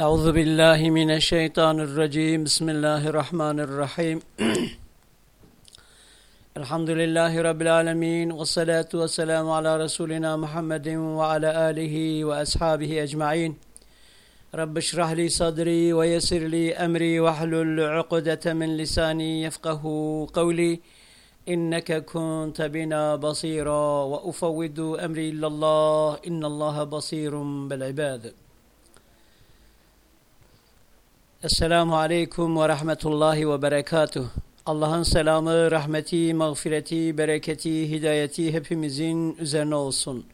أعوذ بالله من الشيطان الرجيم. بسم الله الرحمن الرحيم. الحمد لله رب العالمين والصلاة والسلام على رسولنا محمد وعلى آله وأصحابه أجمعين. رب اشرح لي صدري ويسر لي أمري واحلل عقدة من لساني يفقه قولي. إنك كنت بنا بصيرا وأفوض أمري إلى الله. إن الله بصير بالعباد. Esselamu Aleyküm ve Rahmetullahi ve Berekatuh. Allah'ın selamı, rahmeti, mağfireti, bereketi, hidayeti hepimizin üzerine olsun.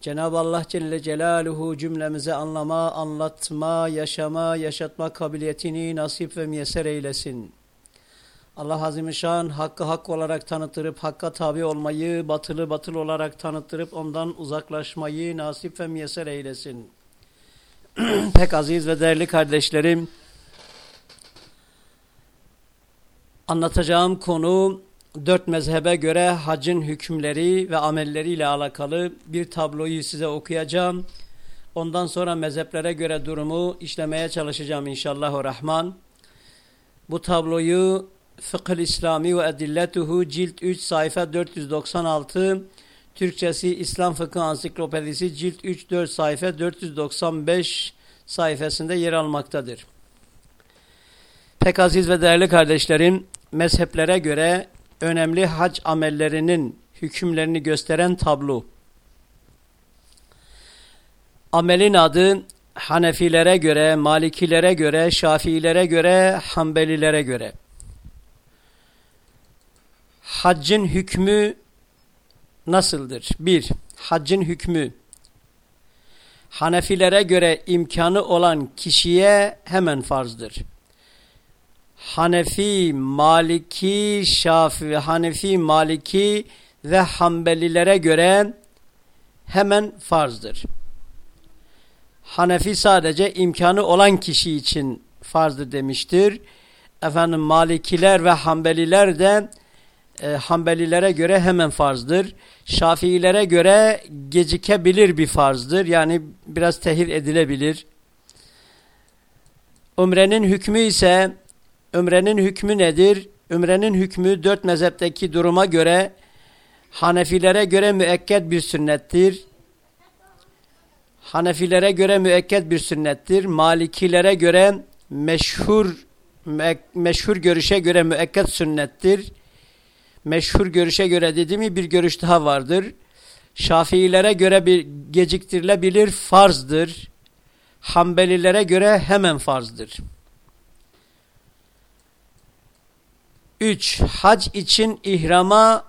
Cenab-ı Allah Celle Celaluhu cümlemize anlama, anlatma, yaşama, yaşatma kabiliyetini nasip ve müyesser eylesin. Allah Azimüşşan hakkı hak olarak tanıtırıp hakka tabi olmayı, batılı batıl olarak tanıtırıp ondan uzaklaşmayı nasip ve müyesser eylesin. Pek aziz ve değerli kardeşlerim, Anlatacağım konu dört mezhebe göre hacın hükümleri ve amelleriyle alakalı bir tabloyu size okuyacağım. Ondan sonra mezheplere göre durumu işlemeye çalışacağım inşallah rahman. Bu tabloyu Fıkıh İslami ve Edilletuhu cilt 3 sayfa 496 Türkçesi İslam Fıkıh Ansiklopedisi cilt 3 4 sayfa 495 sayfasında yer almaktadır. Pek aziz ve değerli kardeşlerim, mezheplere göre önemli hac amellerinin hükümlerini gösteren tablo. Amelin adı Hanefilere göre, Malikilere göre, Şafiilere göre, Hanbelilere göre. Haccın hükmü nasıldır? 1. Haccın hükmü. Hanefilere göre imkanı olan kişiye hemen farzdır. Hanefi, Maliki, Şafi, Hanefi, Maliki ve Hanbelilere göre hemen farzdır. Hanefi sadece imkanı olan kişi için farzdır demiştir. Efendim Malikiler ve Hanbeliler de e, Hanbelilere göre hemen farzdır. Şafiilere göre gecikebilir bir farzdır. Yani biraz tehir edilebilir. Umrenin hükmü ise Ümrenin hükmü nedir? Ümrenin hükmü dört mezhepteki duruma göre Hanefilere göre müekket bir sünnettir. Hanefilere göre müekket bir sünnettir. Malikilere göre meşhur meşhur görüşe göre müekket sünnettir. Meşhur görüşe göre dedi mi bir görüş daha vardır. Şafiilere göre bir geciktirilebilir farzdır. Hanbelilere göre hemen farzdır. 3. Hac için ihrama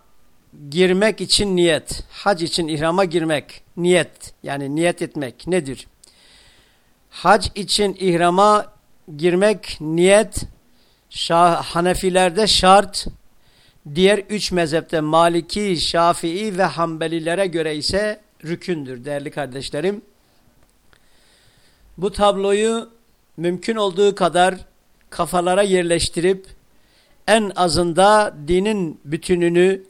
girmek için niyet. Hac için ihrama girmek. Niyet. Yani niyet etmek nedir? Hac için ihrama girmek niyet Şah, Hanefilerde şart. Diğer üç mezhepte Maliki, Şafii ve Hanbelilere göre ise rükündür değerli kardeşlerim. Bu tabloyu mümkün olduğu kadar kafalara yerleştirip en azında dinin bütününü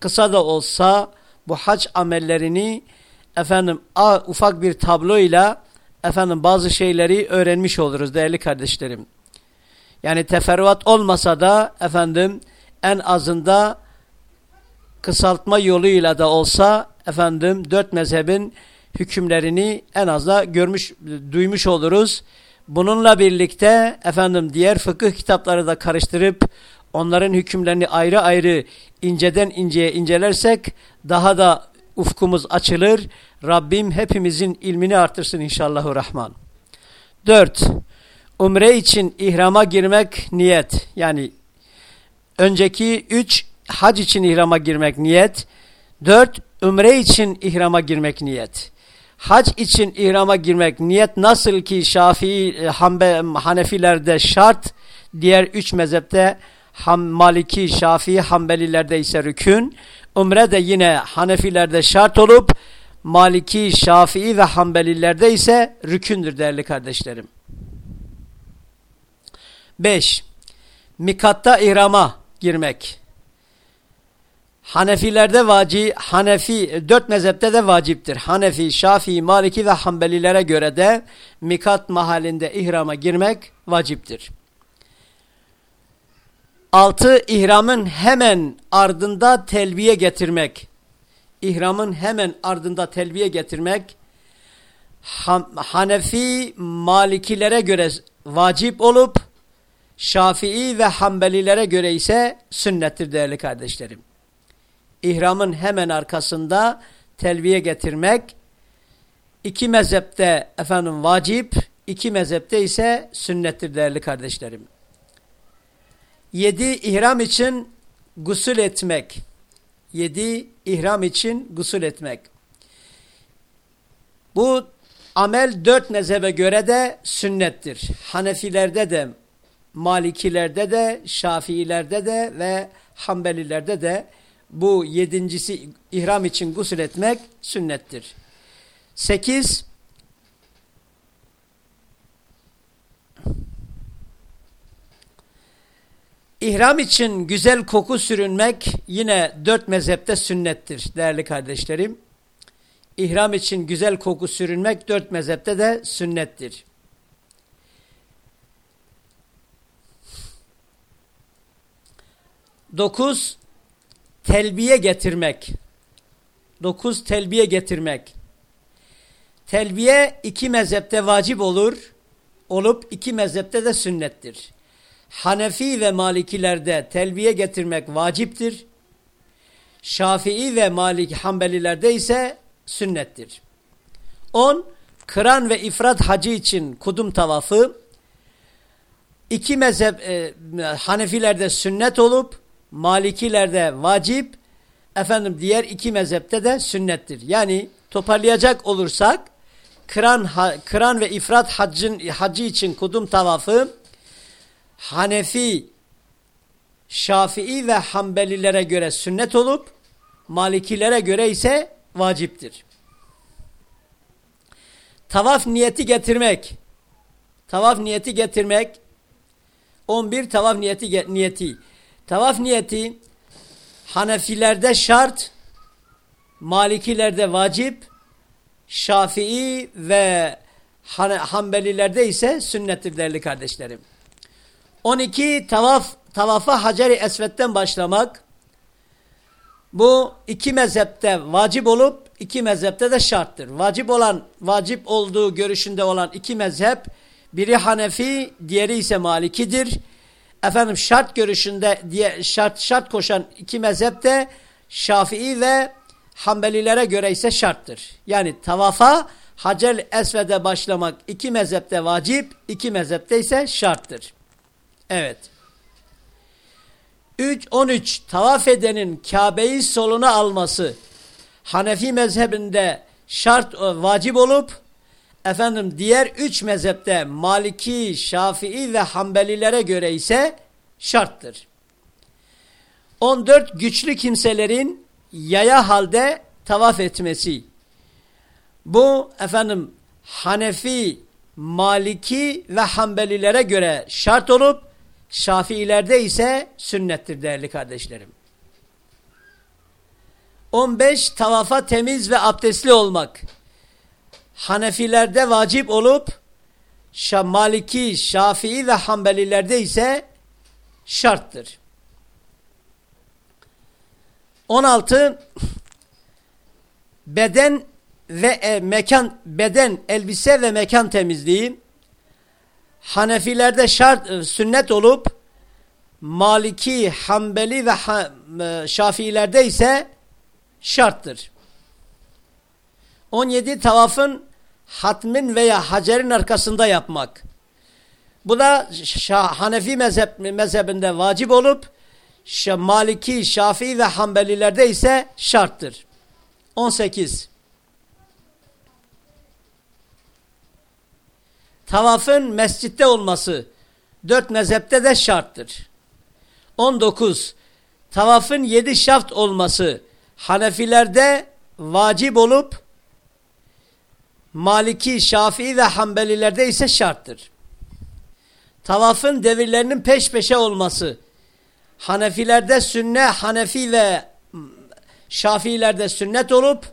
kısa da olsa bu hac amellerini efendim a, ufak bir tabloyla efendim bazı şeyleri öğrenmiş oluruz değerli kardeşlerim. Yani teferruat olmasa da efendim en azında kısaltma yoluyla da olsa efendim dört mezhebin hükümlerini en azda görmüş duymuş oluruz. Bununla birlikte efendim diğer fıkıh kitapları da karıştırıp onların hükümlerini ayrı ayrı inceden inceye incelersek daha da ufkumuz açılır. Rabbim hepimizin ilmini artırsın inşallahü rahman. 4. Umre için ihrama girmek niyet. Yani önceki 3 hac için ihrama girmek niyet. 4. Umre için ihrama girmek niyet hac için ihrama girmek niyet nasıl ki Şafii, e, Hanbe, Hanefilerde şart, diğer üç mezhepte Ham, Maliki, Şafii, Hanbelilerde ise rükün, umre de yine Hanefilerde şart olup Maliki, Şafii ve Hanbelilerde ise rükündür değerli kardeşlerim. 5. Mikatta ihrama girmek. Hanefilerde vacip, Hanefi, dört mezhepte de vaciptir. Hanefi, Şafii, Maliki ve Hanbelilere göre de mikat mahallinde ihrama girmek vaciptir. Altı, ihramın hemen ardında telbiye getirmek. İhramın hemen ardında telbiye getirmek, Hanefi, Malikilere göre vacip olup, Şafii ve Hanbelilere göre ise sünnettir değerli kardeşlerim ihramın hemen arkasında telviye getirmek. İki mezhepte efendim vacip, iki mezhepte ise sünnettir değerli kardeşlerim. Yedi ihram için gusül etmek. Yedi ihram için gusül etmek. Bu amel dört mezhebe göre de sünnettir. Hanefilerde de, Malikilerde de, Şafiilerde de ve Hanbelilerde de bu yedincisi ihram için gusül etmek sünnettir. Sekiz, İhram için güzel koku sürünmek yine dört mezhepte sünnettir değerli kardeşlerim. İhram için güzel koku sürünmek dört mezhepte de sünnettir. Dokuz, telbiye getirmek. Dokuz telbiye getirmek. Telbiye iki mezhepte vacip olur, olup iki mezhepte de sünnettir. Hanefi ve Malikilerde telbiye getirmek vaciptir. Şafii ve Malik Hanbelilerde ise sünnettir. 10. Kıran ve ifrat hacı için kudum tavafı iki mezhep e, Hanefilerde sünnet olup Malikilerde vacip, efendim diğer iki mezhepte de sünnettir. Yani toparlayacak olursak kıran, kıran ve ifrat haccın, hacı için kudum tavafı Hanefi, Şafii ve Hanbelilere göre sünnet olup Malikilere göre ise vaciptir. Tavaf niyeti getirmek. Tavaf niyeti getirmek 11 tavaf niyeti niyeti Tavaf niyeti Hanefilerde şart, Malikilerde vacip, Şafii ve Hanbelilerde ise sünnettir değerli kardeşlerim. 12 tavaf tavafa Hacer-i Esved'den başlamak. Bu iki mezhepte vacip olup iki mezhepte de şarttır. Vacip olan, vacip olduğu görüşünde olan iki mezhep biri Hanefi, diğeri ise Malikidir efendim şart görüşünde diye şart şart koşan iki mezhep de Şafii ve Hanbelilere göre ise şarttır. Yani tavafa Hacel Esved'e başlamak iki mezhepte vacip, iki mezhepte ise şarttır. Evet. 3 13 tavaf edenin Kabe'yi soluna alması Hanefi mezhebinde şart vacip olup efendim diğer üç mezhepte Maliki, Şafii ve Hanbelilere göre ise şarttır. 14 güçlü kimselerin yaya halde tavaf etmesi. Bu efendim Hanefi, Maliki ve Hanbelilere göre şart olup Şafiilerde ise sünnettir değerli kardeşlerim. 15 tavafa temiz ve abdestli olmak. Hanefilerde vacip olup Maliki, Şafii ve Hanbelilerde ise şarttır. 16 beden ve e, mekan beden elbise ve mekan temizliği Hanefilerde şart e, sünnet olup Maliki, Hanbeli ve ha, e, Şafiilerde ise şarttır. 17 tavafın hatmin veya hacerin arkasında yapmak. Bu da Şah, Hanefi mezhep, mezhebinde vacip olup Şah, Maliki, Şafii ve Hanbelilerde ise şarttır. 18. Tavafın mescitte olması dört mezhepte de şarttır. 19. Tavafın yedi şaft olması Hanefilerde vacip olup Maliki, Şafii ve Hanbelilerde ise şarttır. Tavafın devirlerinin peş peşe olması. Hanefilerde sünne, Hanefi ve Şafiilerde sünnet olup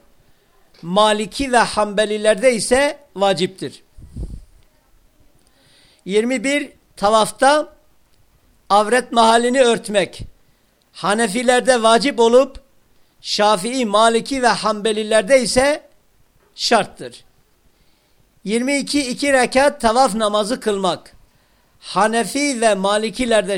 Maliki ve Hanbelilerde ise vaciptir. 21 tavafta avret mahallini örtmek. Hanefilerde vacip olup Şafii, Maliki ve Hanbelilerde ise şarttır. 22 iki rekat tavaf namazı kılmak. Hanefi ve Malikilerde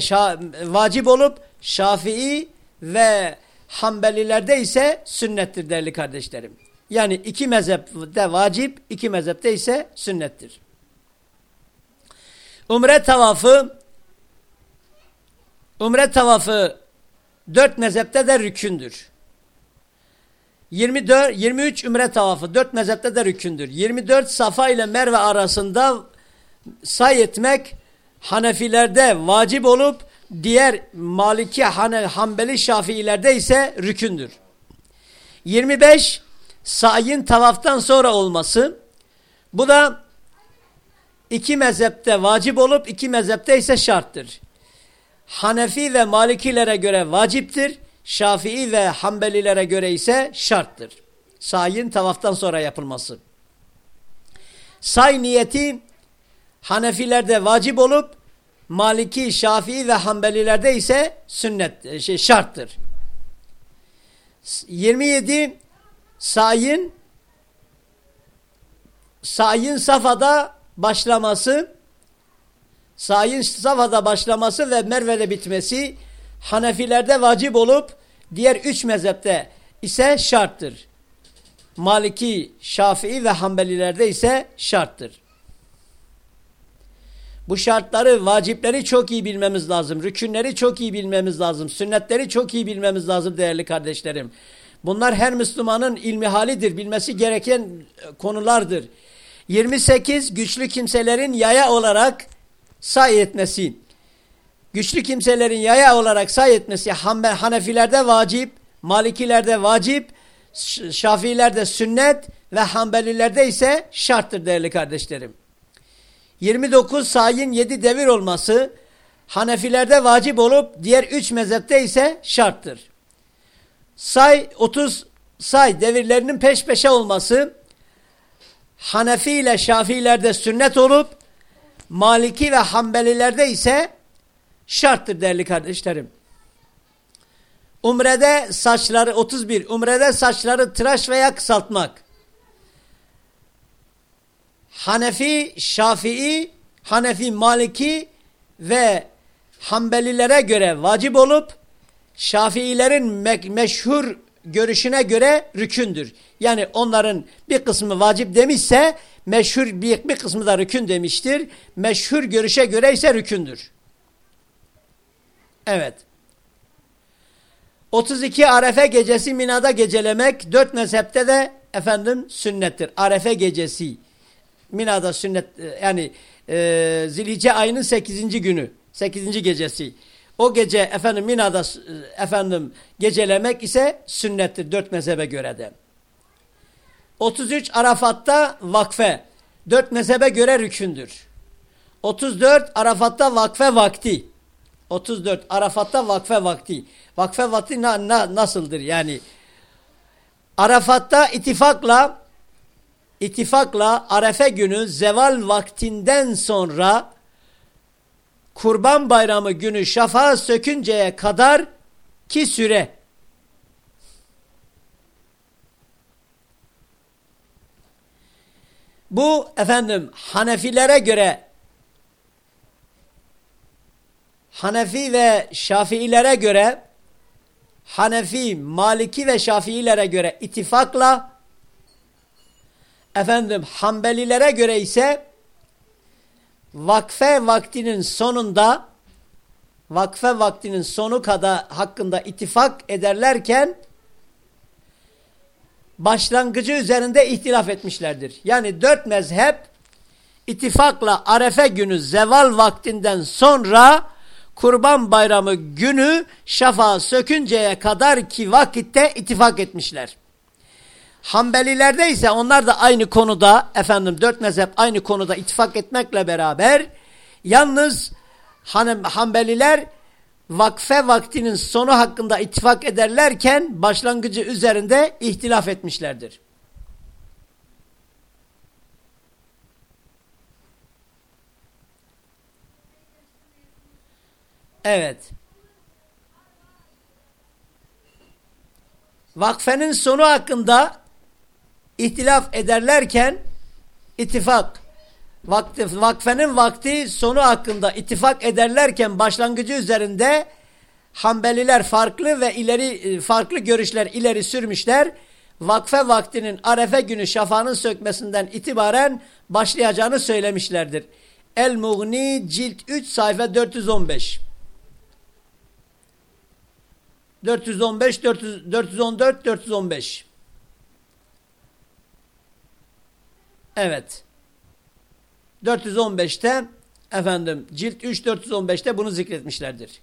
vacip olup Şafii ve Hanbelilerde ise sünnettir değerli kardeşlerim. Yani iki mezhepte vacip, iki mezhepte ise sünnettir. Umre tavafı Umre tavafı dört mezhepte de rükündür. 24, 23 ümre tavafı dört mezhepte de rükündür. 24 Safa ile Merve arasında say etmek Hanefilerde vacip olup diğer Maliki, Hane, Hanbeli, Şafiilerde ise rükündür. 25 sayın tavaftan sonra olması. Bu da iki mezhepte vacip olup iki mezhepte ise şarttır. Hanefi ve Malikilere göre vaciptir. Şafii ve Hanbelilere göre ise şarttır. Sayın tavaftan sonra yapılması. Say niyeti Hanefilerde vacip olup Maliki, Şafii ve Hanbelilerde ise sünnet şey, şarttır. 27 sayın sayın safada başlaması sayın safada başlaması ve Merve'de bitmesi Hanefilerde vacip olup diğer üç mezhepte ise şarttır. Maliki, Şafii ve Hanbelilerde ise şarttır. Bu şartları, vacipleri çok iyi bilmemiz lazım. Rükünleri çok iyi bilmemiz lazım. Sünnetleri çok iyi bilmemiz lazım değerli kardeşlerim. Bunlar her Müslümanın ilmi halidir. Bilmesi gereken e, konulardır. 28 güçlü kimselerin yaya olarak say etmesi. Güçlü kimselerin yaya olarak say etmesi Hanefilerde vacip, Malikilerde vacip, Şafilerde sünnet ve Hanbelilerde ise şarttır değerli kardeşlerim. 29 sayın 7 devir olması Hanefilerde vacip olup diğer 3 mezhepte ise şarttır. Say 30 say devirlerinin peş peşe olması Hanefi ile Şafilerde sünnet olup Maliki ve Hanbelilerde ise şarttır değerli kardeşlerim. Umrede saçları 31. Umrede saçları tıraş veya kısaltmak. Hanefi, Şafii, Hanefi, Maliki ve Hanbelilere göre vacip olup Şafiilerin me meşhur görüşüne göre rükündür. Yani onların bir kısmı vacip demişse meşhur bir, bir kısmı da rükün demiştir. Meşhur görüşe göre ise rükündür. Evet. 32 Arefe gecesi Mina'da gecelemek dört mezhepte de efendim sünnettir. Arefe gecesi Mina'da sünnet yani e, Zilhice ayının 8. günü 8. gecesi. O gece efendim Mina'da e, efendim gecelemek ise sünnettir dört mezhebe göre de. 33 Arafat'ta vakfe. Dört mezhebe göre rükündür. 34 Arafat'ta vakfe vakti. 34 Arafat'ta vakfe vakti. Vakfe vakti na, na, nasıldır yani? Arafat'ta ittifakla ittifakla Arefe günü zeval vaktinden sonra Kurban Bayramı günü şafağı sökünceye kadar ki süre Bu efendim Hanefilere göre Hanefi ve Şafiilere göre Hanefi, Maliki ve Şafiilere göre ittifakla efendim Hanbelilere göre ise vakfe vaktinin sonunda vakfe vaktinin sonu kadar hakkında ittifak ederlerken başlangıcı üzerinde ihtilaf etmişlerdir. Yani dört mezhep ittifakla arefe günü zeval vaktinden sonra kurban bayramı günü şafağı sökünceye kadar ki vakitte ittifak etmişler. Hanbelilerde ise onlar da aynı konuda efendim dört mezhep aynı konuda ittifak etmekle beraber yalnız Hanım, Hanbeliler vakfe vaktinin sonu hakkında ittifak ederlerken başlangıcı üzerinde ihtilaf etmişlerdir. Evet. Vakfenin sonu hakkında ihtilaf ederlerken ittifak vakti, vakfenin vakti sonu hakkında ittifak ederlerken başlangıcı üzerinde Hanbeliler farklı ve ileri e, farklı görüşler ileri sürmüşler. Vakfe vaktinin arefe günü şafanın sökmesinden itibaren başlayacağını söylemişlerdir. El-Mughni cilt 3 sayfa 415. 415, 400, 414, 415. Evet. 415'te efendim cilt 3 415'te bunu zikretmişlerdir.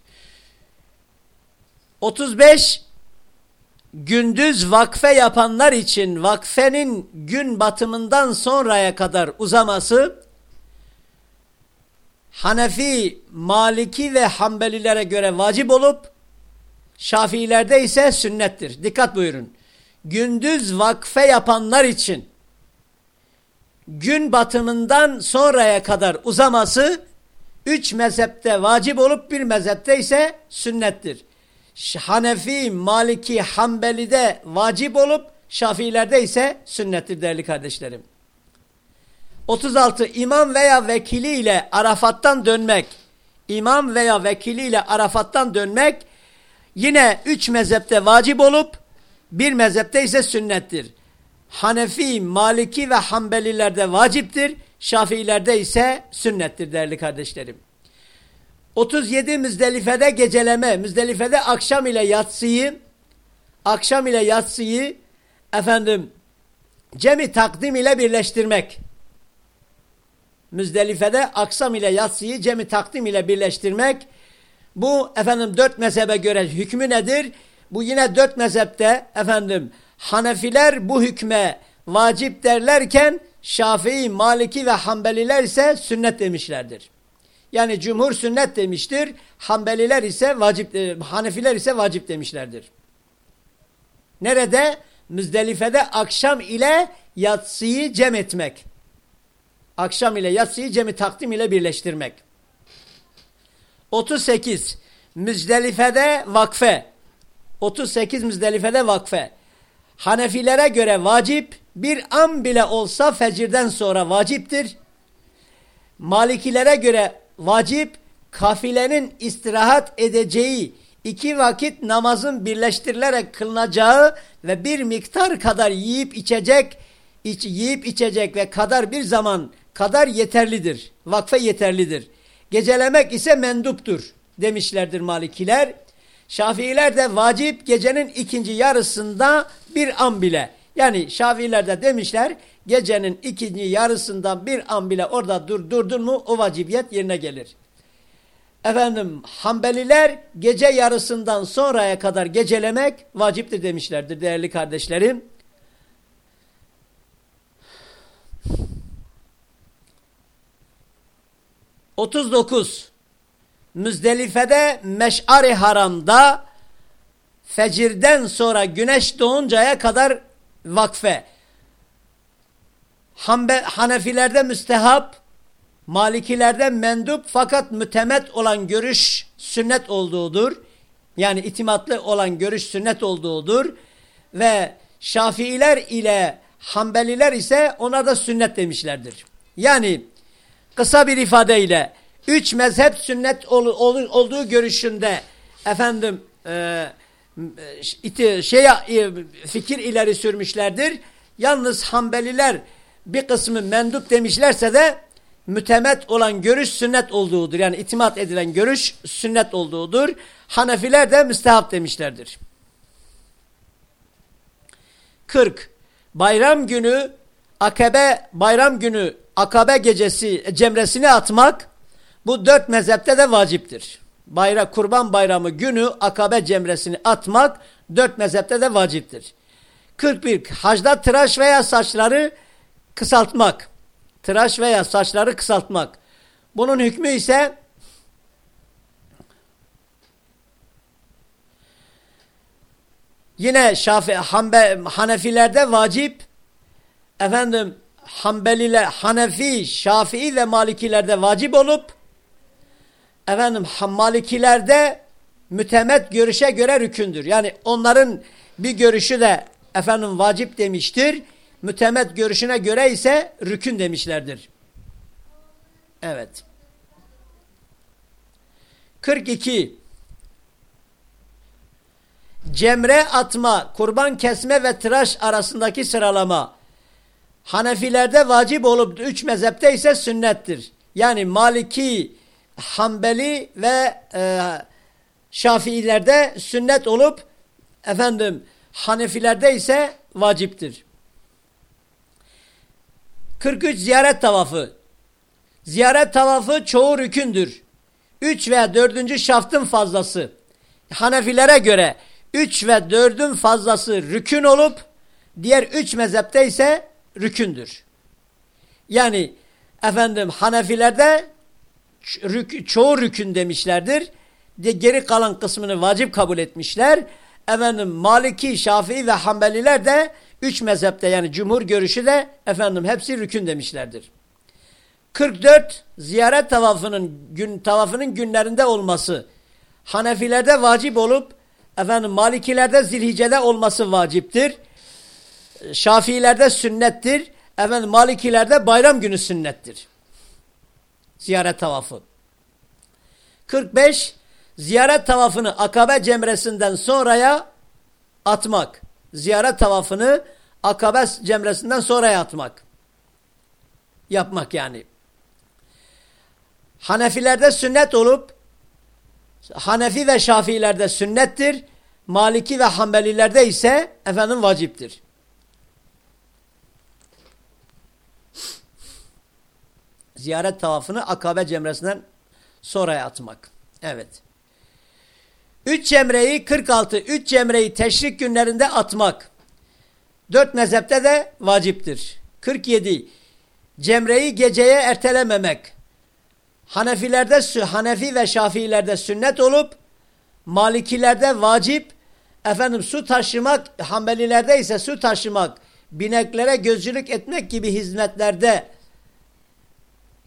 35 gündüz vakfe yapanlar için vakfenin gün batımından sonraya kadar uzaması Hanefi, Maliki ve Hanbelilere göre vacip olup Şafiilerde ise sünnettir. Dikkat buyurun. Gündüz vakfe yapanlar için gün batımından sonraya kadar uzaması üç mezhepte vacip olup bir mezhepte ise sünnettir. Hanefi, Maliki, Hanbeli'de vacip olup Şafiilerde ise sünnettir değerli kardeşlerim. 36. İmam veya vekili ile Arafat'tan dönmek. İmam veya vekili ile Arafat'tan dönmek yine üç mezhepte vacip olup bir mezhepte ise sünnettir. Hanefi, Maliki ve Hanbelilerde vaciptir. Şafiilerde ise sünnettir değerli kardeşlerim. 37 Müzdelife'de geceleme, Müzdelife'de akşam ile yatsıyı, akşam ile yatsıyı efendim cemi takdim ile birleştirmek. Müzdelife'de akşam ile yatsıyı cemi takdim ile birleştirmek. Bu efendim dört mezhebe göre hükmü nedir? Bu yine dört mezhepte efendim Hanefiler bu hükme vacip derlerken Şafii, Maliki ve Hanbeliler ise sünnet demişlerdir. Yani cumhur sünnet demiştir. Hanbeliler ise vacip, e, Hanefiler ise vacip demişlerdir. Nerede? Müzdelife'de akşam ile yatsıyı cem etmek. Akşam ile yatsıyı cemi takdim ile birleştirmek. 38. Müzdelife'de vakfe. 38 Müzdelife'de vakfe. Hanefilere göre vacip bir an bile olsa fecirden sonra vaciptir. Malikilere göre vacip kafilenin istirahat edeceği iki vakit namazın birleştirilerek kılınacağı ve bir miktar kadar yiyip içecek, iç, yiyip içecek ve kadar bir zaman kadar yeterlidir. Vakfe yeterlidir. Gecelemek ise menduptur demişlerdir Malikiler. Şafiiler de vacip gecenin ikinci yarısında bir an bile. Yani Şafiiler de demişler gecenin ikinci yarısından bir an bile orada dur durdun mu o vacibiyet yerine gelir. Efendim Hanbeliler gece yarısından sonraya kadar gecelemek vaciptir demişlerdir değerli kardeşlerim. Otuz dokuz. Müzdelife'de meş'ari haramda fecirden sonra güneş doğuncaya kadar vakfe. Hanbe, Hanefilerde müstehap, Malikilerde mendup fakat mütemet olan görüş sünnet olduğudur. Yani itimatlı olan görüş sünnet olduğudur. Ve Şafiiler ile Hanbeliler ise ona da sünnet demişlerdir. Yani kısa bir ifadeyle üç mezhep sünnet ol, ol, olduğu görüşünde efendim e, iti, şey, e, fikir ileri sürmüşlerdir. Yalnız Hanbeliler bir kısmı mendup demişlerse de mütemet olan görüş sünnet olduğudur. Yani itimat edilen görüş sünnet olduğudur. Hanefiler de müstehap demişlerdir. 40. Bayram günü akabe bayram günü akabe gecesi cemresini atmak bu dört mezhepte de vaciptir. Bayrak, kurban bayramı günü akabe cemresini atmak dört mezhepte de vaciptir. 41. Hacda tıraş veya saçları kısaltmak. Tıraş veya saçları kısaltmak. Bunun hükmü ise yine Şafi, Hanbe, Hanefilerde vacip efendim Hanbeliler, Hanefi, Şafii ve Malikilerde vacip olup, efendim Malikilerde mütemet görüşe göre rükündür. Yani onların bir görüşü de efendim vacip demiştir. Mütemet görüşüne göre ise rükün demişlerdir. Evet. 42. Cemre atma, kurban kesme ve tıraş arasındaki sıralama. Hanefilerde vacip olup üç mezhepte ise sünnettir. Yani Maliki, Hanbeli ve e, Şafiilerde sünnet olup efendim Hanefilerde ise vaciptir. 43 ziyaret tavafı. Ziyaret tavafı çoğu rükündür. 3 ve 4. şaftın fazlası. Hanefilere göre 3 ve 4'ün fazlası rükün olup diğer 3 mezhepte ise rükündür. Yani efendim Hanefilerde çoğu rükün demişlerdir. De geri kalan kısmını vacip kabul etmişler. Efendim Maliki, Şafii ve Hanbeliler de üç mezhepte yani cumhur görüşü de efendim hepsi rükün demişlerdir. 44 ziyaret tavafının gün tavafının günlerinde olması Hanefilerde vacip olup efendim Malikilerde zilhicede olması vaciptir. Şafiilerde sünnettir. Efendim Malikilerde bayram günü sünnettir. Ziyaret tavafı. 45 ziyaret tavafını akabe cemresinden sonraya atmak. Ziyaret tavafını akabe cemresinden sonraya atmak. Yapmak yani. Hanefilerde sünnet olup Hanefi ve Şafiilerde sünnettir. Maliki ve Hanbelilerde ise efendim vaciptir. Ziyaret tavafını akabe cemresinden sonraya atmak. Evet. Üç cemreyi 46, üç cemreyi teşrik günlerinde atmak. Dört mezhepte de vaciptir. 47. Cemreyi geceye ertelememek. Hanefilerde, Hanefi ve Şafiilerde sünnet olup, Malikilerde vacip, efendim su taşımak, Hanbelilerde ise su taşımak, bineklere gözcülük etmek gibi hizmetlerde,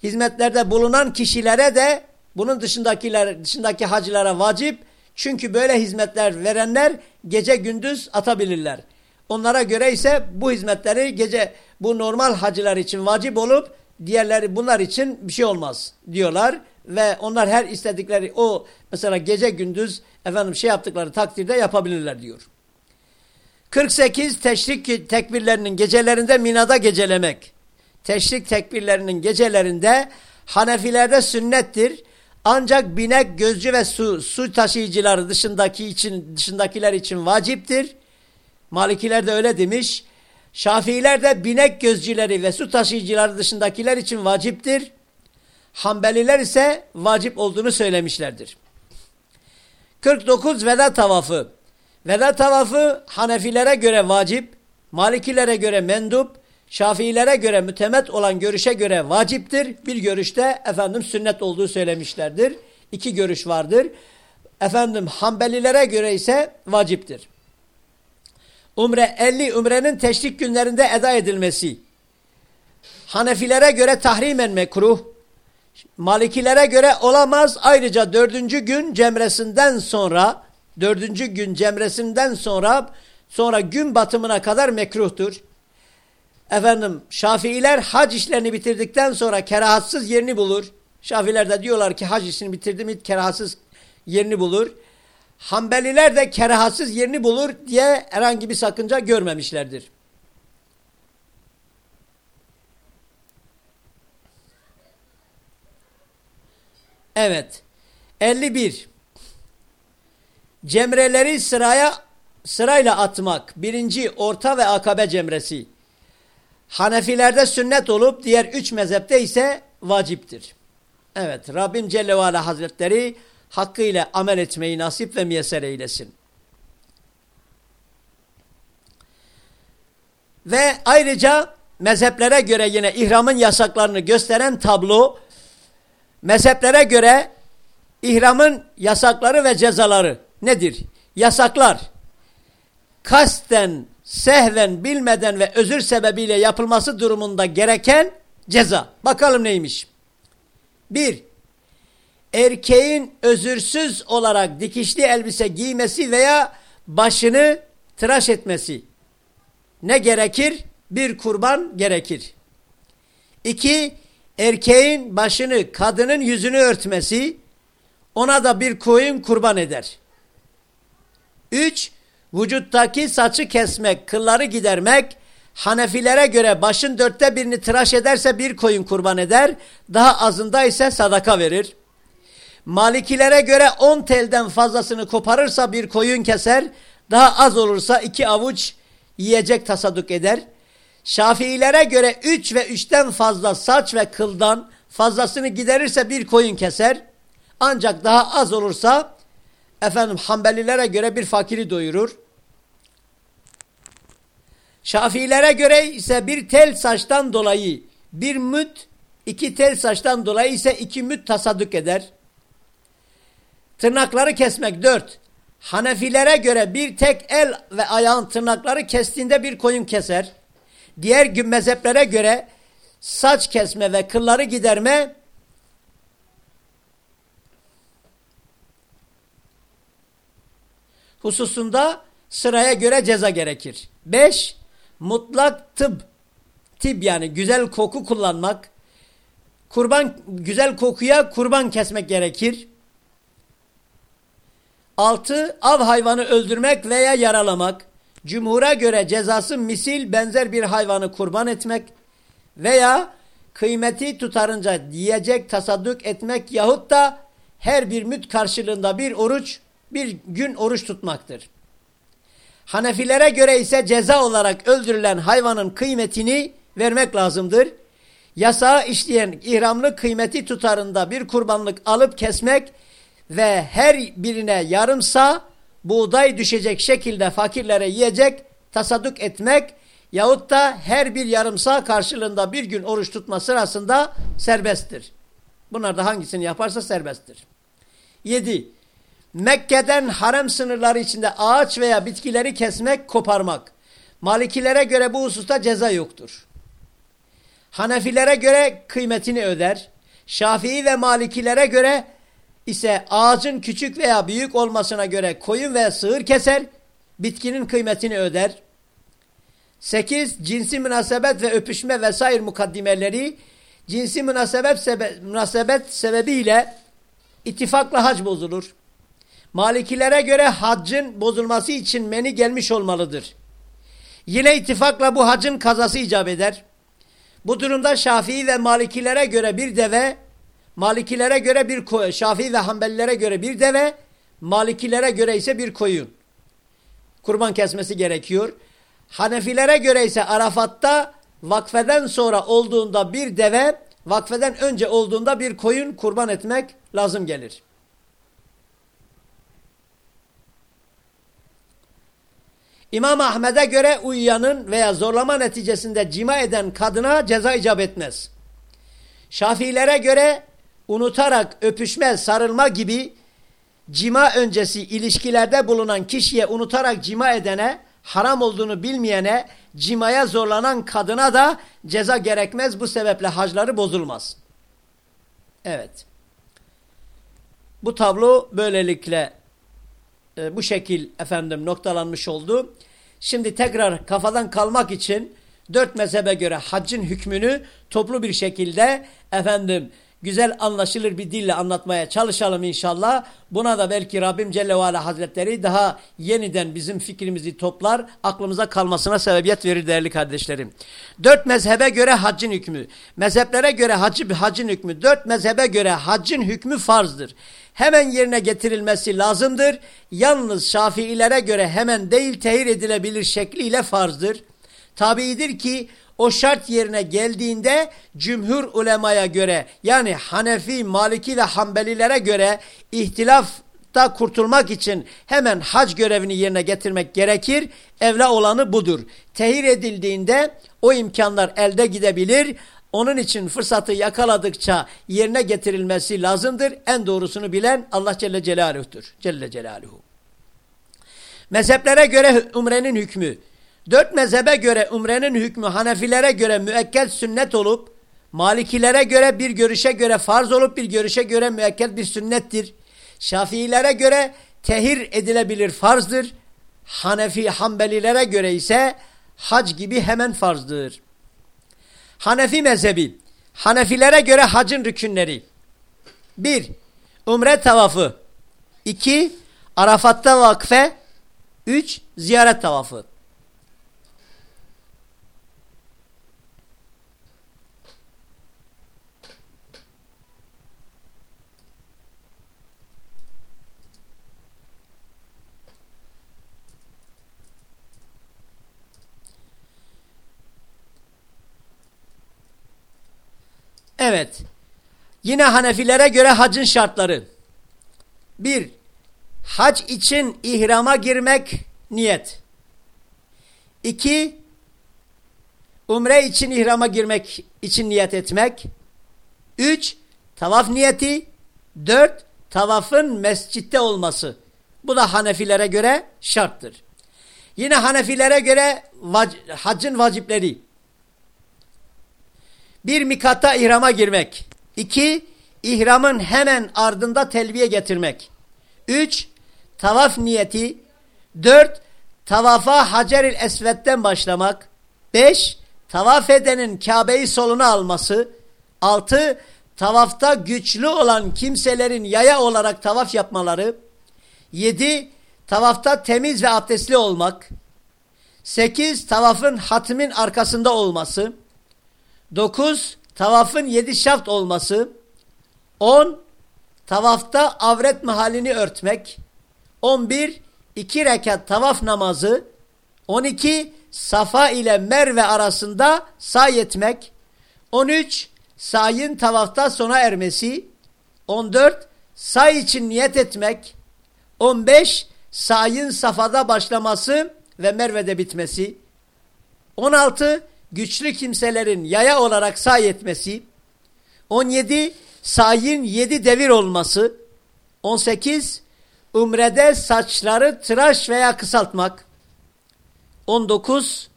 hizmetlerde bulunan kişilere de bunun dışındakiler, dışındaki hacılara vacip. Çünkü böyle hizmetler verenler gece gündüz atabilirler. Onlara göre ise bu hizmetleri gece bu normal hacılar için vacip olup diğerleri bunlar için bir şey olmaz diyorlar. Ve onlar her istedikleri o mesela gece gündüz efendim şey yaptıkları takdirde yapabilirler diyor. 48 teşrik tekbirlerinin gecelerinde minada gecelemek. Teşrik tekbirlerinin gecelerinde Hanefilerde sünnettir. Ancak binek, gözcü ve su, su taşıyıcıları dışındaki için, dışındakiler için vaciptir. Malikiler de öyle demiş. Şafiiler de binek gözcüleri ve su taşıyıcıları dışındakiler için vaciptir. Hanbeliler ise vacip olduğunu söylemişlerdir. 49 veda tavafı. Veda tavafı Hanefilere göre vacip, Malikilere göre mendup, Şafiilere göre mütemet olan görüşe göre vaciptir. Bir görüşte efendim sünnet olduğu söylemişlerdir. İki görüş vardır. Efendim Hanbelilere göre ise vaciptir. Umre 50 umrenin teşrik günlerinde eda edilmesi. Hanefilere göre tahrimen mekruh. Malikilere göre olamaz. Ayrıca dördüncü gün cemresinden sonra dördüncü gün cemresinden sonra sonra gün batımına kadar mekruhtur. Efendim Şafiiler hac işlerini bitirdikten sonra kerahatsız yerini bulur. Şafiiler de diyorlar ki hac işini bitirdi mi kerahatsız yerini bulur. Hanbeliler de kerahatsız yerini bulur diye herhangi bir sakınca görmemişlerdir. Evet. 51. Cemreleri sıraya sırayla atmak. Birinci orta ve akabe cemresi. Hanefilerde sünnet olup diğer üç mezhepte ise vaciptir. Evet Rabbim Celle ve Ala Hazretleri hakkıyla amel etmeyi nasip ve miyeser eylesin. Ve ayrıca mezheplere göre yine ihramın yasaklarını gösteren tablo, mezheplere göre ihramın yasakları ve cezaları nedir? Yasaklar. kasten, sehven, bilmeden ve özür sebebiyle yapılması durumunda gereken ceza. Bakalım neymiş? Bir, erkeğin özürsüz olarak dikişli elbise giymesi veya başını tıraş etmesi. Ne gerekir? Bir kurban gerekir. İki, erkeğin başını, kadının yüzünü örtmesi, ona da bir koyun kurban eder. Üç, vücuttaki saçı kesmek, kılları gidermek, Hanefilere göre başın dörtte birini tıraş ederse bir koyun kurban eder, daha azında ise sadaka verir. Malikilere göre on telden fazlasını koparırsa bir koyun keser, daha az olursa iki avuç yiyecek tasaduk eder. Şafiilere göre üç ve üçten fazla saç ve kıldan fazlasını giderirse bir koyun keser. Ancak daha az olursa efendim Hanbelilere göre bir fakiri doyurur. Şafilere göre ise bir tel saçtan dolayı bir müt, iki tel saçtan dolayı ise iki müt tasadduk eder. Tırnakları kesmek dört. Hanefilere göre bir tek el ve ayağın tırnakları kestiğinde bir koyun keser. Diğer mezheplere göre saç kesme ve kılları giderme hususunda sıraya göre ceza gerekir. Beş, mutlak tıp, tip yani güzel koku kullanmak, kurban güzel kokuya kurban kesmek gerekir. Altı, av hayvanı öldürmek veya yaralamak. Cumhura göre cezası misil benzer bir hayvanı kurban etmek veya kıymeti tutarınca diyecek tasadduk etmek yahut da her bir müt karşılığında bir oruç, bir gün oruç tutmaktır. Hanefilere göre ise ceza olarak öldürülen hayvanın kıymetini vermek lazımdır. Yasağı işleyen ihramlı kıymeti tutarında bir kurbanlık alıp kesmek ve her birine yarımsa buğday düşecek şekilde fakirlere yiyecek tasadduk etmek yahut da her bir yarımsa karşılığında bir gün oruç tutma sırasında serbesttir. Bunlar da hangisini yaparsa serbesttir. 7. Mekke'den harem sınırları içinde ağaç veya bitkileri kesmek, koparmak. Malikilere göre bu hususta ceza yoktur. Hanefilere göre kıymetini öder. Şafii ve Malikilere göre ise ağacın küçük veya büyük olmasına göre koyun veya sığır keser, bitkinin kıymetini öder. 8. Cinsi münasebet ve öpüşme vesaire mukaddimeleri cinsi münasebet, sebe münasebet sebebiyle ittifakla hac bozulur. Malikilere göre haccın bozulması için meni gelmiş olmalıdır. Yine ittifakla bu hacın kazası icap eder. Bu durumda Şafii ve Malikilere göre bir deve, Malikilere göre bir koyun, Şafii ve Hanbelilere göre bir deve, Malikilere göre ise bir koyun. Kurban kesmesi gerekiyor. Hanefilere göre ise Arafat'ta vakfeden sonra olduğunda bir deve, vakfeden önce olduğunda bir koyun kurban etmek lazım gelir. İmam Ahmet'e göre uyuyanın veya zorlama neticesinde cima eden kadına ceza icap etmez. Şafilere göre unutarak öpüşme, sarılma gibi cima öncesi ilişkilerde bulunan kişiye unutarak cima edene, haram olduğunu bilmeyene, cimaya zorlanan kadına da ceza gerekmez. Bu sebeple hacları bozulmaz. Evet. Bu tablo böylelikle e, bu şekil efendim noktalanmış oldu. Şimdi tekrar kafadan kalmak için dört mezhebe göre haccın hükmünü toplu bir şekilde efendim güzel anlaşılır bir dille anlatmaya çalışalım inşallah. Buna da belki Rabbim Celle ve Ala Hazretleri daha yeniden bizim fikrimizi toplar, aklımıza kalmasına sebebiyet verir değerli kardeşlerim. Dört mezhebe göre haccın hükmü, mezheplere göre hacı, haccın hükmü, dört mezhebe göre haccın hükmü farzdır. Hemen yerine getirilmesi lazımdır. Yalnız Şafiilere göre hemen değil tehir edilebilir şekliyle farzdır. Tabiidir ki o şart yerine geldiğinde cümhur ulemaya göre yani Hanefi, Maliki ve Hanbelilere göre ihtilafta kurtulmak için hemen hac görevini yerine getirmek gerekir. Evla olanı budur. Tehir edildiğinde o imkanlar elde gidebilir. Onun için fırsatı yakaladıkça yerine getirilmesi lazımdır. En doğrusunu bilen Allah Celle Celaluhu'dur. Celle Celaluhu. Mezheplere göre umrenin hükmü. Dört mezhebe göre umrenin hükmü Hanefilere göre müekkel sünnet olup Malikilere göre bir görüşe göre farz olup bir görüşe göre müekkel bir sünnettir. Şafiilere göre tehir edilebilir farzdır. Hanefi Hanbelilere göre ise hac gibi hemen farzdır. Hanefi mezhebi Hanefilere göre hacın rükünleri 1. Umre tavafı 2. Arafat'ta vakfe 3. Ziyaret tavafı Evet. Yine Hanefilere göre hacın şartları. Bir, hac için ihrama girmek niyet. İki, umre için ihrama girmek için niyet etmek. Üç, tavaf niyeti. Dört, tavafın mescitte olması. Bu da Hanefilere göre şarttır. Yine Hanefilere göre vac hacın vacipleri. Bir mikata ihrama girmek. İki, ihramın hemen ardında telbiye getirmek. Üç, tavaf niyeti. Dört, tavafa Hacer-i Esved'den başlamak. Beş, tavaf edenin Kabe'yi soluna alması. Altı, tavafta güçlü olan kimselerin yaya olarak tavaf yapmaları. Yedi, tavafta temiz ve abdestli olmak. Sekiz, tavafın hatimin arkasında olması. 9. Tavafın 7 şart olması. 10. Tavafta avret mahallini örtmek. 11. 2 rekat tavaf namazı. 12. Safa ile Merve arasında say etmek. 13. Sayın tavafta sona ermesi. 14. Say için niyet etmek. 15. Sayın safada başlaması ve Merve'de bitmesi. 16 güçlü kimselerin yaya olarak say etmesi, 17 sayin 7 devir olması, 18 umrede saçları tıraş veya kısaltmak, 19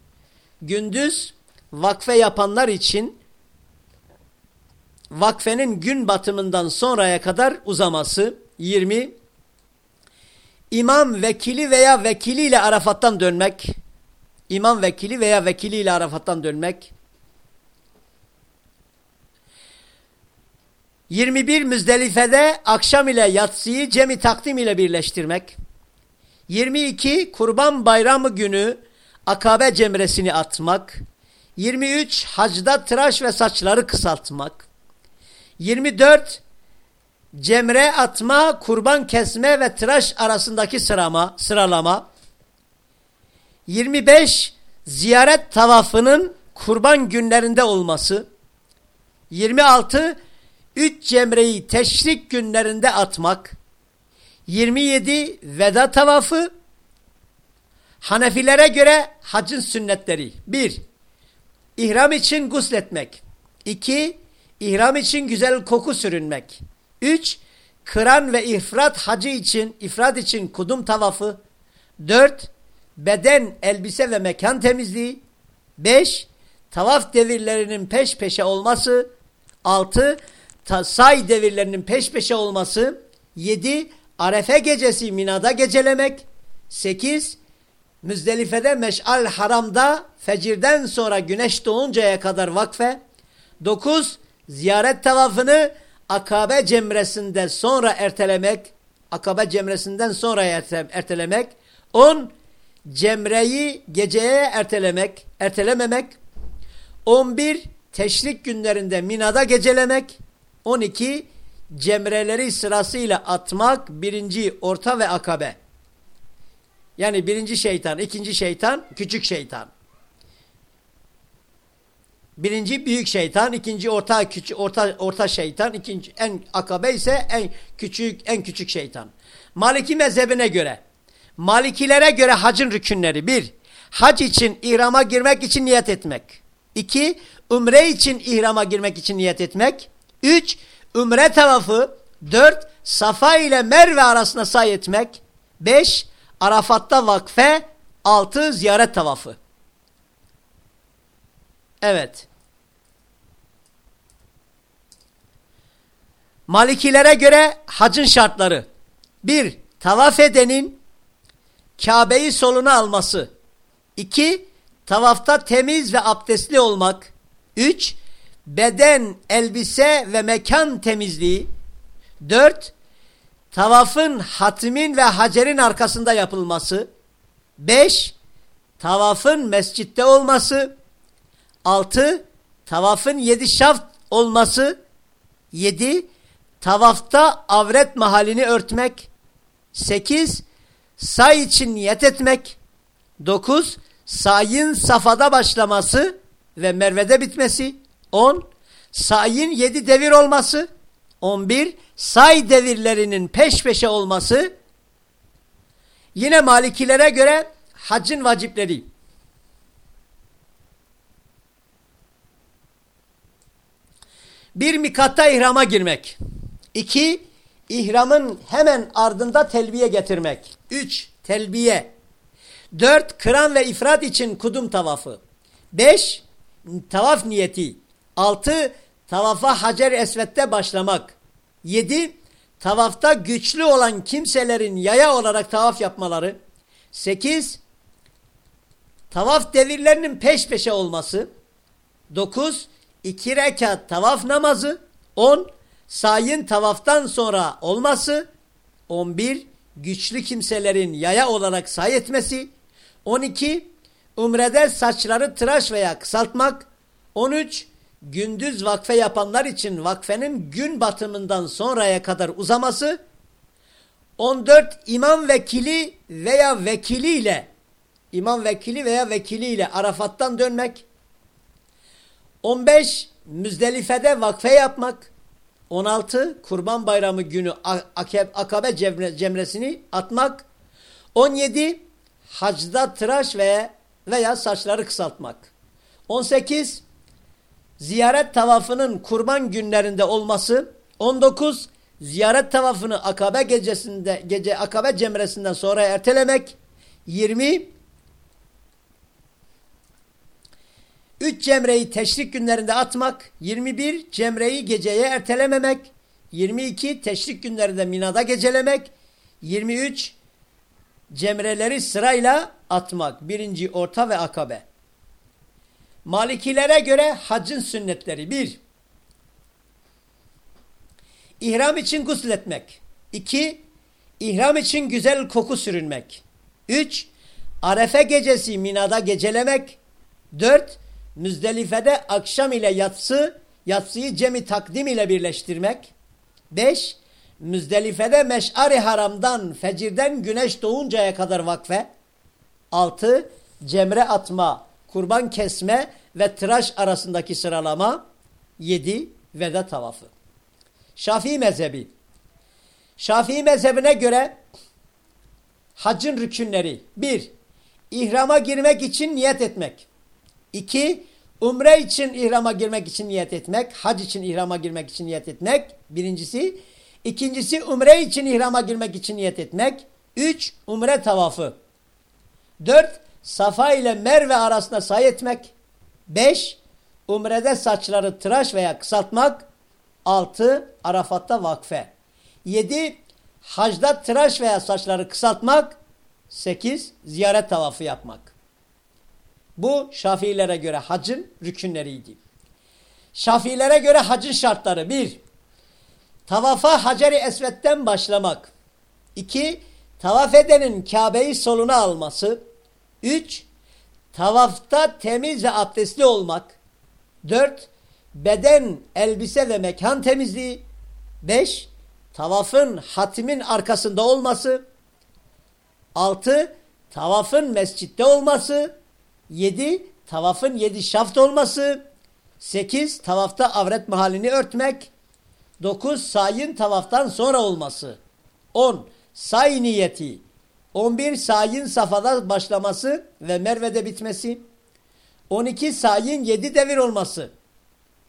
gündüz vakfe yapanlar için vakfenin gün batımından sonraya kadar uzaması, 20 imam vekili veya vekiliyle Arafat'tan dönmek, imam vekili veya vekiliyle Arafat'tan dönmek. 21 Müzdelife'de akşam ile yatsıyı cemi takdim ile birleştirmek. 22 Kurban Bayramı günü akabe cemresini atmak. 23 hacda tıraş ve saçları kısaltmak. 24 cemre atma, kurban kesme ve tıraş arasındaki sırama, sıralama. 25 ziyaret tavafının kurban günlerinde olması. 26 üç cemreyi teşrik günlerinde atmak. 27 veda tavafı. Hanefilere göre hacın sünnetleri. 1. İhram için gusletmek. 2. İhram için güzel koku sürünmek. 3. Kıran ve ifrat hacı için, ifrat için kudum tavafı. 4 beden, elbise ve mekan temizliği. 5. Tavaf devirlerinin peş peşe olması. 6. Say devirlerinin peş peşe olması. 7. Arefe gecesi Mina'da gecelemek. 8. Müzdelife'de meşal haramda fecirden sonra güneş doğuncaya kadar vakfe. 9. Ziyaret tavafını akabe cemresinde sonra ertelemek. Akabe cemresinden sonra ertelemek. 10 cemreyi geceye ertelemek, ertelememek. 11 teşrik günlerinde Mina'da gecelemek. 12 cemreleri sırasıyla atmak birinci, orta ve akabe. Yani birinci şeytan, ikinci şeytan, küçük şeytan. Birinci büyük şeytan, ikinci orta küçük orta orta şeytan, ikinci en akabe ise en küçük en küçük şeytan. Maliki mezhebine göre Malikilere göre hacın rükünleri. Bir, hac için ihrama girmek için niyet etmek. İki, umre için ihrama girmek için niyet etmek. Üç, umre tavafı. Dört, Safa ile Merve arasında say etmek. Beş, Arafat'ta vakfe, 6 ziyaret tavafı. Evet. Malikilere göre hacın şartları. 1. Tavaf edenin Kabe'yi soluna alması. 2. Tavafta temiz ve abdestli olmak. 3. Beden, elbise ve mekan temizliği. 4. Tavafın hatimin ve hacerin arkasında yapılması. 5. Tavafın mescitte olması. 6. Tavafın yedi şaft olması. 7. Tavafta avret mahalini örtmek. 8. Say için niyet etmek. 9. Sayın safada başlaması ve mervede bitmesi. 10. Sayın 7 devir olması. 11. Say devirlerinin peş peşe olması. Yine Malikilere göre haccın vacipleri. Bir mikatta ihrama girmek. İki, ihramın hemen ardında telbiye getirmek. Üç, telbiye. Dört, kıran ve ifrat için kudum tavafı. Beş, tavaf niyeti. Altı, tavafa Hacer Esved'de başlamak. Yedi, tavafta güçlü olan kimselerin yaya olarak tavaf yapmaları. Sekiz, tavaf devirlerinin peş peşe olması. Dokuz, iki rekat tavaf namazı. On, sayın tavaftan sonra olması. On bir, güçlü kimselerin yaya olarak say etmesi. On iki, umrede saçları tıraş veya kısaltmak. On üç, gündüz vakfe yapanlar için vakfenin gün batımından sonraya kadar uzaması. 14 imam vekili veya vekiliyle imam vekili veya vekiliyle Arafat'tan dönmek. 15 Müzdelife'de vakfe yapmak. 16 Kurban Bayramı günü akabe cemresini atmak. 17 hacda tıraş veya, veya saçları kısaltmak. 18 ziyaret tavafının kurban günlerinde olması. 19 ziyaret tavafını akabe gecesinde gece akabe cemresinden sonra ertelemek. 20 3 cemreyi teşrik günlerinde atmak. 21 cemreyi geceye ertelememek. 22 teşrik günlerinde minada gecelemek. 23 cemreleri sırayla atmak. Birinci, orta ve akabe. Malikilere göre haccın sünnetleri. Bir, İhram için gusletmek. İki, ihram için güzel koku sürünmek. Üç, Arefe gecesi Mina'da gecelemek. Dört, Müzdelife'de akşam ile yatsı, yatsıyı cemi takdim ile birleştirmek. Beş, Müzdelife'de meş'ari haramdan, fecirden güneş doğuncaya kadar vakfe. Altı, cemre atma, kurban kesme ve tıraş arasındaki sıralama. Yedi, veda tavafı. Şafii mezhebi. Şafii mezhebine göre hacın rükünleri. Bir, ihrama girmek için niyet etmek. İki, umre için ihrama girmek için niyet etmek. Hac için ihrama girmek için niyet etmek. Birincisi. İkincisi umre için ihrama girmek için niyet etmek. Üç, umre tavafı. Dört, Safa ile Merve arasında say etmek. Beş, umrede saçları tıraş veya kısaltmak. 6. Arafat'ta vakfe. 7. Hacda tıraş veya saçları kısaltmak. 8. Ziyaret tavafı yapmak. Bu Şafiilere göre hacın rükünleriydi. Şafiilere göre hacın şartları 1. Tavafa Hacer-i Esved'den başlamak. 2. Tavaf edenin Kabe'yi soluna alması. 3. Tavafta temiz ve abdestli olmak. 4 beden, elbise ve mekan temizliği. Beş, tavafın hatimin arkasında olması. Altı, tavafın mescitte olması. Yedi, tavafın yedi şaft olması. Sekiz, tavafta avret mahallini örtmek. Dokuz, sayın tavaftan sonra olması. On, say niyeti. On bir, sayın safada başlaması ve mervede bitmesi. On iki, sayın yedi devir olması.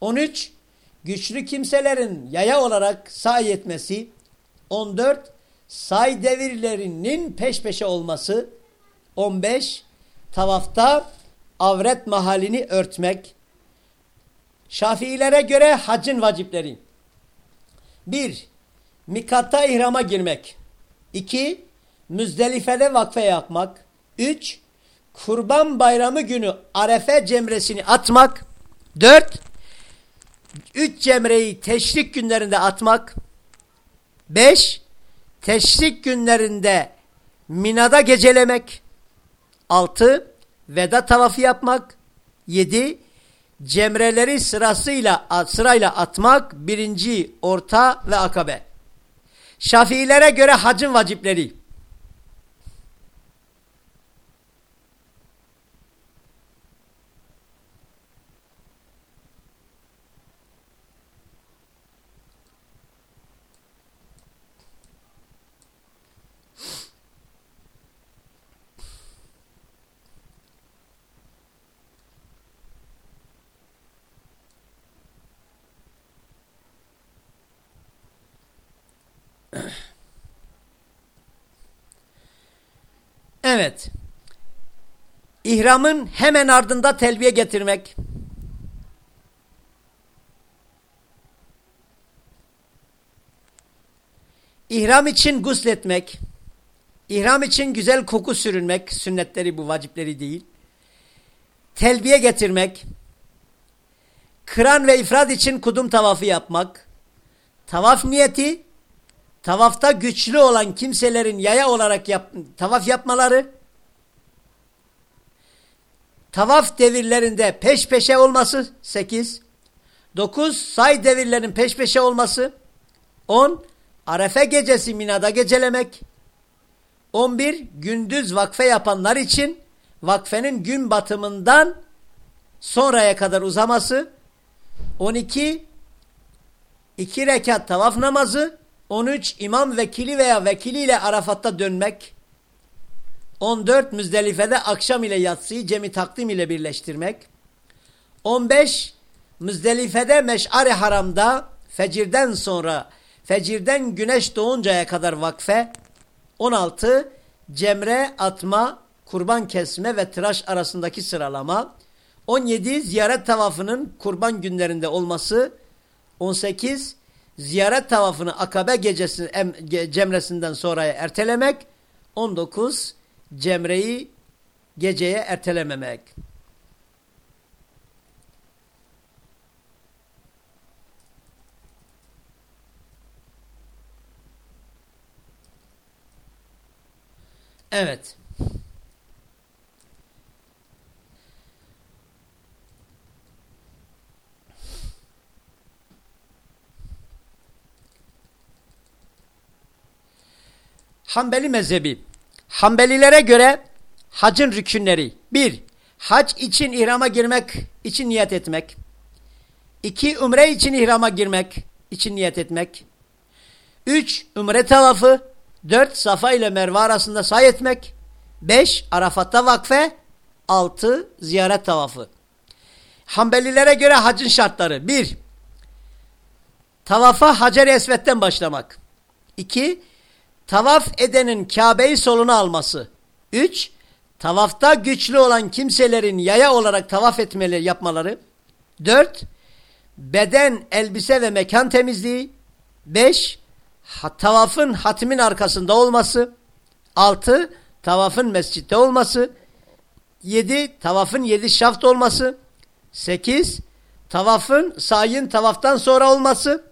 13. Güçlü kimselerin yaya olarak sahi etmesi. 14. say devirlerinin peş peşe olması. 15. Tavafta avret mahalini örtmek. Şafiilere göre hacın vacipleri. 1. Mikatta ihrama girmek. 2. Müzdelife'de vakfe yapmak. 3. Kurban bayramı günü arefe cemresini atmak. 4. 3 cemreyi teşrik günlerinde atmak. 5. Teşrik günlerinde Mina'da gecelemek. 6. Veda tavafı yapmak. 7. Cemreleri sırasıyla sırayla atmak birinci, orta ve akabe. Şafiilere göre hacın vacipleri. Evet. İhramın hemen ardında telbiye getirmek. İhram için gusletmek. İhram için güzel koku sürünmek. Sünnetleri bu vacipleri değil. Telbiye getirmek. Kıran ve ifrad için kudum tavafı yapmak. Tavaf niyeti tavafta güçlü olan kimselerin yaya olarak yap, tavaf yapmaları, tavaf devirlerinde peş peşe olması 8, 9 say devirlerin peş peşe olması, 10 Arefe gecesi Mina'da gecelemek, 11 gündüz vakfe yapanlar için vakfenin gün batımından sonraya kadar uzaması, 12 2 rekat tavaf namazı, 13 imam vekili veya vekiliyle Arafat'ta dönmek. 14 Müzdelife'de akşam ile yatsıyı cemi takdim ile birleştirmek. 15 Müzdelife'de meş'ar-i haramda fecirden sonra fecirden güneş doğuncaya kadar vakfe. 16 Cemre atma, kurban kesme ve tıraş arasındaki sıralama. 17 ziyaret tavafının kurban günlerinde olması. 18 ziyaret tavafını akabe gecesi em, ge, cemresinden sonraya ertelemek. 19 cemreyi geceye ertelememek. Evet. Hanbeli mezhebi. Hanbelilere göre hacın rükünleri. Bir, hac için ihrama girmek, için niyet etmek. İki, umre için ihrama girmek, için niyet etmek. Üç, umre tavafı. Dört, Safa ile Merve arasında say etmek. Beş, Arafat'ta vakfe. Altı, ziyaret tavafı. Hanbelilere göre hacın şartları. Bir, tavafa Hacer-i Esved'den başlamak. İki, tavaf edenin Kabe'yi soluna alması. 3. Tavafta güçlü olan kimselerin yaya olarak tavaf etmeleri yapmaları. 4. Beden, elbise ve mekan temizliği. 5. Tavafın hatimin arkasında olması. 6. Tavafın mescitte olması. 7. Tavafın 7 şaft olması. 8. Tavafın sayın tavaftan sonra olması.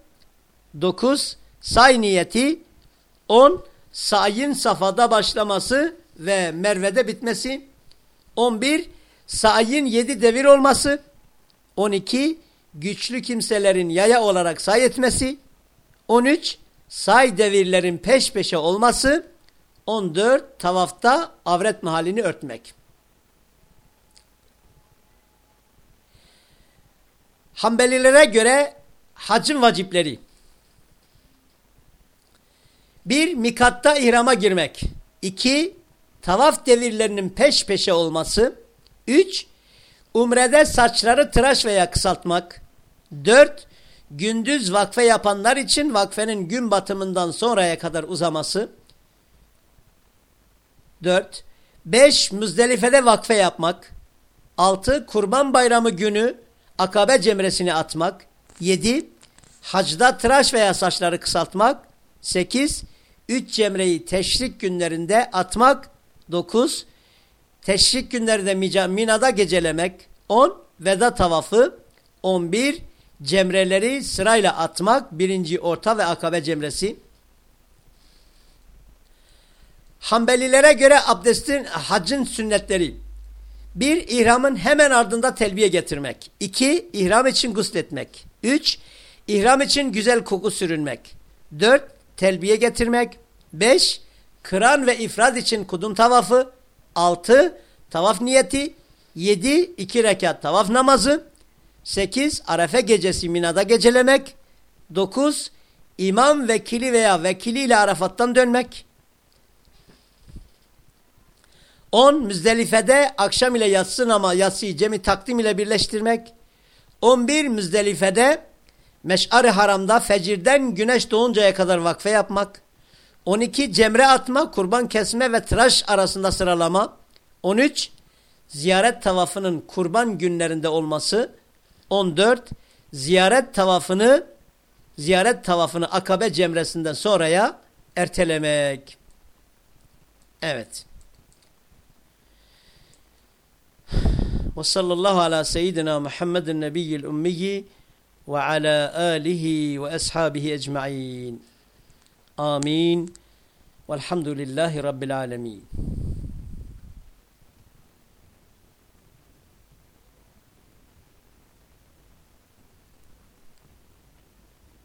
9. Say niyeti 10. Sa'yin safada başlaması ve Merve'de bitmesi. 11. Sa'yin 7 devir olması. 12. Güçlü kimselerin yaya olarak say etmesi. 13. Say devirlerin peş peşe olması. 14. Tavafta avret mahallini örtmek. Hanbelilere göre hacın vacipleri. Bir, mikatta ihrama girmek. İki, tavaf devirlerinin peş peşe olması. Üç, umrede saçları tıraş veya kısaltmak. Dört, gündüz vakfe yapanlar için vakfenin gün batımından sonraya kadar uzaması. 4. 5. Müzdelife'de vakfe yapmak. 6. Kurban bayramı günü akabe cemresini atmak. 7. Hacda tıraş veya saçları kısaltmak. 8. 3 cemreyi teşrik günlerinde atmak. 9. Teşrik günlerinde Mina'da gecelemek. 10. Veda tavafı. 11. Cemreleri sırayla atmak. Birinci orta ve akabe cemresi. Hanbelilere göre abdestin haccın sünnetleri. Bir, ihramın hemen ardında telbiye getirmek. İki, ihram için gusletmek. Üç, ihram için güzel koku sürünmek. Dört, telbiye getirmek. Beş, kıran ve ifrad için kudum tavafı. Altı, tavaf niyeti. Yedi, iki rekat tavaf namazı. Sekiz, arefe gecesi minada gecelemek. Dokuz, imam vekili veya vekiliyle Arafat'tan dönmek. 10. Müzdelife'de akşam ile yatsı ama yatsıyı cemi takdim ile birleştirmek. 11. Müzdelife'de Meş'ar-ı haramda fecirden güneş doğuncaya kadar vakfe yapmak. 12. Cemre atma, kurban kesme ve tıraş arasında sıralama. 13. Ziyaret tavafının kurban günlerinde olması. 14. Ziyaret tavafını ziyaret tavafını akabe cemresinden sonraya ertelemek. Evet. Ve sallallahu ala seyyidina Muhammedin nebiyyil ummiyi وعلى آله وأصحابه أجمعين. آمين. والحمد لله رب العالمين.